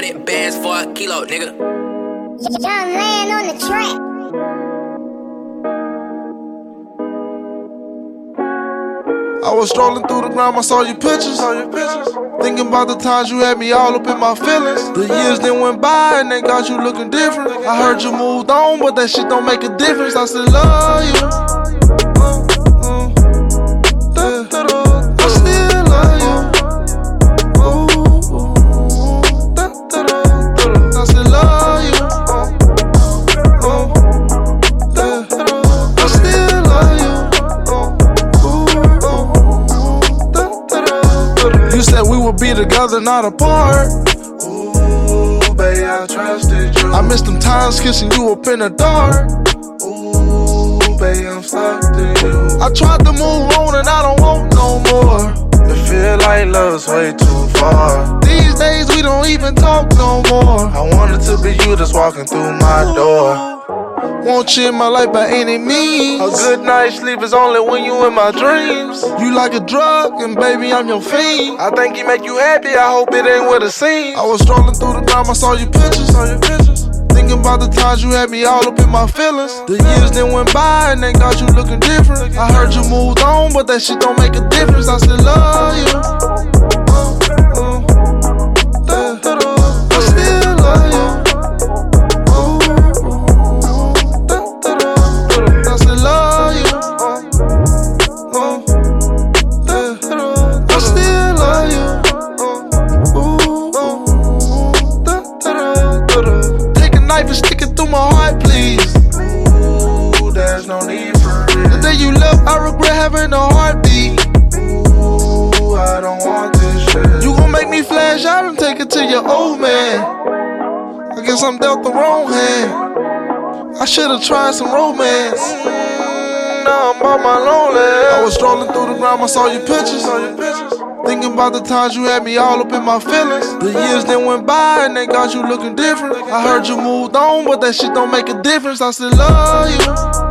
Hundred bands for a kilo, nigga. Young land on the track. I was strolling through the ground, I saw your pictures. Saw your pictures. Thinking about the times you had me all up in my feelings. The years then went by and they got you looking different. I heard you moved on, but that shit don't make a difference. I still love you. We would be together, not apart. Ooh, babe, I trusted you. I missed them times kissing you up in the dark. Ooh, babe, I'm stuck to you. I tried to move on and I don't want no more. It feel like love's way too far. These days we don't even talk no more. I wanted to be you that's walking through my door. Want you in my life by any means. A good night's sleep is only when you in my dreams. You like a drug, and baby, I'm your fiend. I think he make you happy, I hope it ain't what it seems. I was strolling through the ground, I saw your pictures, saw your pictures. Thinking about the times you had me all up in my feelings. The years then went by and they got you looking different. I heard you moved on, but that shit don't make a difference. I still love you. Through my heart, please. Ooh, there's no need for it. The day you left, I regret having a heartbeat. Ooh, I don't want this shit. You gon' make me flash out and take it to your old man. I guess I'm dealt the wrong hand. I should've tried some romance. Mm, now I'm on my lonely. I was strolling through the ground, I saw your pictures. Saw your pictures. Thinking about the times you had me all up in my feelings. The years that went by and they got you looking different. I heard you moved on, but that shit don't make a difference. I still love you.